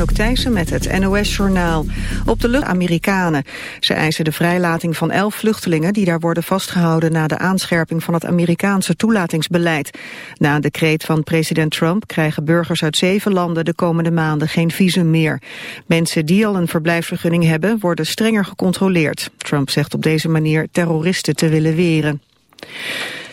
Anouk Thijssen met het NOS-journaal. Op de lucht Amerikanen. Ze eisen de vrijlating van elf vluchtelingen... die daar worden vastgehouden na de aanscherping van het Amerikaanse toelatingsbeleid. Na een decreet van president Trump krijgen burgers uit zeven landen... de komende maanden geen visum meer. Mensen die al een verblijfsvergunning hebben... worden strenger gecontroleerd. Trump zegt op deze manier terroristen te willen weren.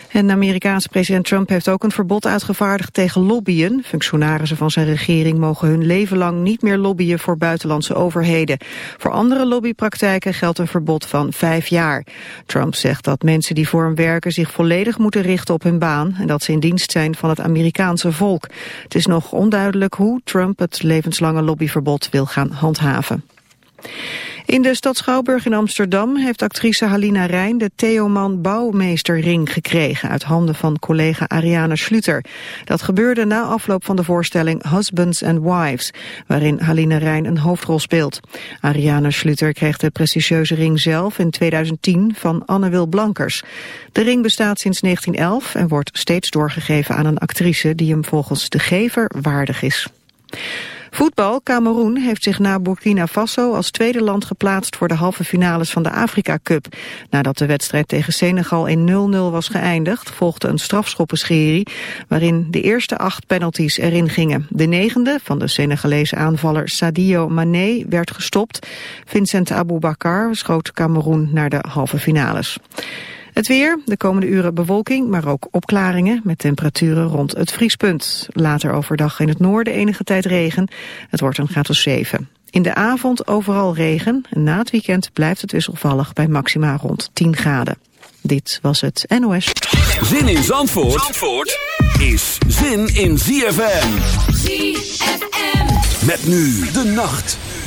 En Amerikaanse president Trump heeft ook een verbod uitgevaardigd tegen lobbyen. Functionarissen van zijn regering mogen hun leven lang niet meer lobbyen voor buitenlandse overheden. Voor andere lobbypraktijken geldt een verbod van vijf jaar. Trump zegt dat mensen die voor hem werken zich volledig moeten richten op hun baan en dat ze in dienst zijn van het Amerikaanse volk. Het is nog onduidelijk hoe Trump het levenslange lobbyverbod wil gaan handhaven. In de stad Schouwburg in Amsterdam heeft actrice Halina Rijn de Theoman Bouwmeesterring gekregen uit handen van collega Ariane Schluter. Dat gebeurde na afloop van de voorstelling Husbands and Wives, waarin Halina Rijn een hoofdrol speelt. Ariane Schluter kreeg de prestigieuze ring zelf in 2010 van Anne Wil Blankers. De ring bestaat sinds 1911 en wordt steeds doorgegeven aan een actrice die hem volgens de gever waardig is. Voetbal, Cameroen heeft zich na Burkina Faso als tweede land geplaatst voor de halve finales van de Afrika Cup. Nadat de wedstrijd tegen Senegal in 0-0 was geëindigd, volgde een strafschoppenscherie waarin de eerste acht penalties erin gingen. De negende van de Senegalese aanvaller Sadio Mané werd gestopt. Vincent Aboubakar schoot Cameroen naar de halve finales. Het weer, de komende uren bewolking, maar ook opklaringen met temperaturen rond het vriespunt. Later overdag in het noorden enige tijd regen. Het wordt een graad of 7. In de avond overal regen en na het weekend blijft het wisselvallig bij maxima rond 10 graden. Dit was het NOS. Zin in Zandvoort, Zandvoort is zin in ZFM. ZFM. Met nu de nacht.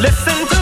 Keep it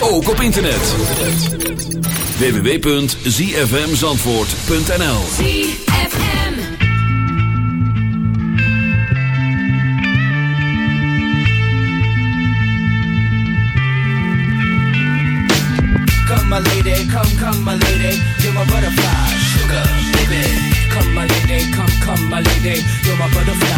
ook op internet. www.zfmzandvoort.nl ZFM. Come my lady, come, come my lady, you're my butterfly, sugar, baby. Come my lady, come, come my lady, you're my butterfly,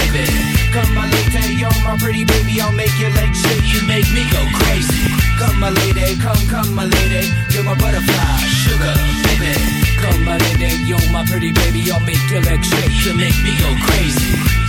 pretty baby. I'll make your legs shake, you make me go crazy.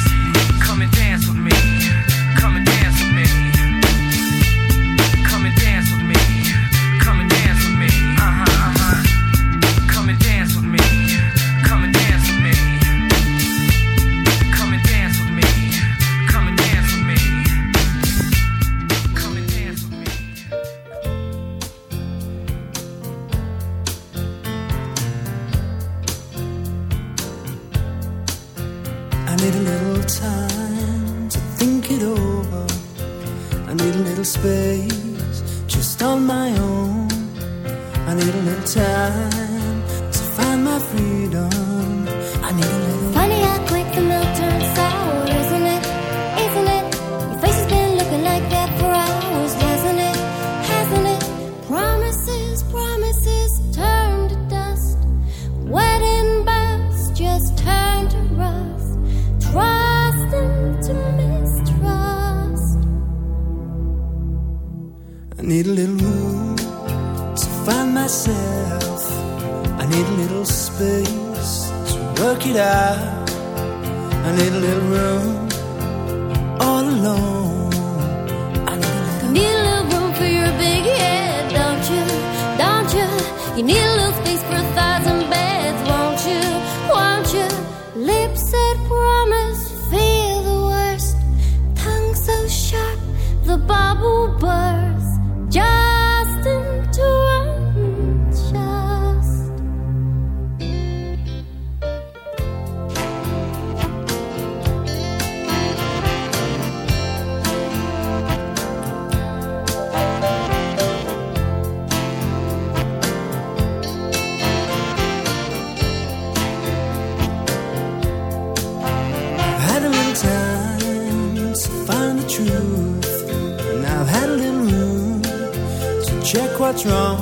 What's wrong.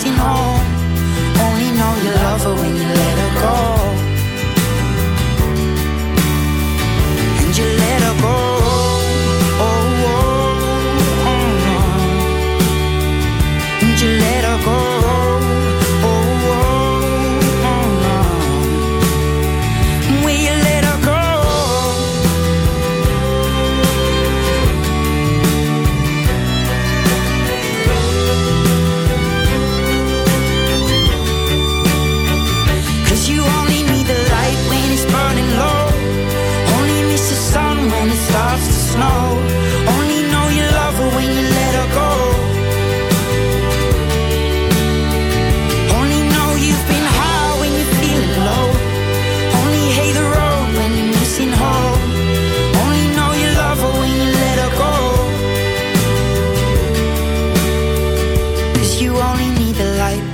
Missing home. Only know you love her when you let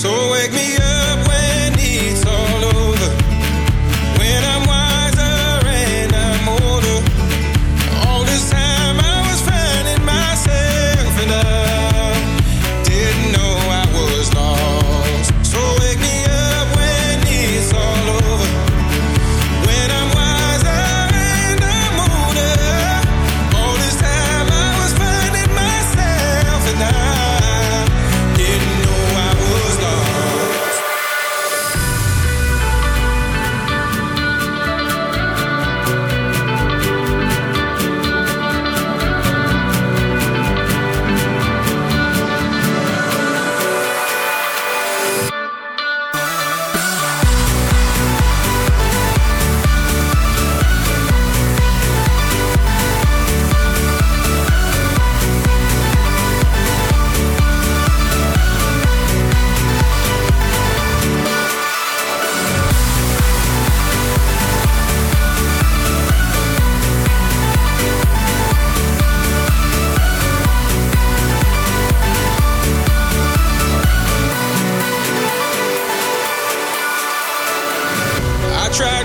So wake me up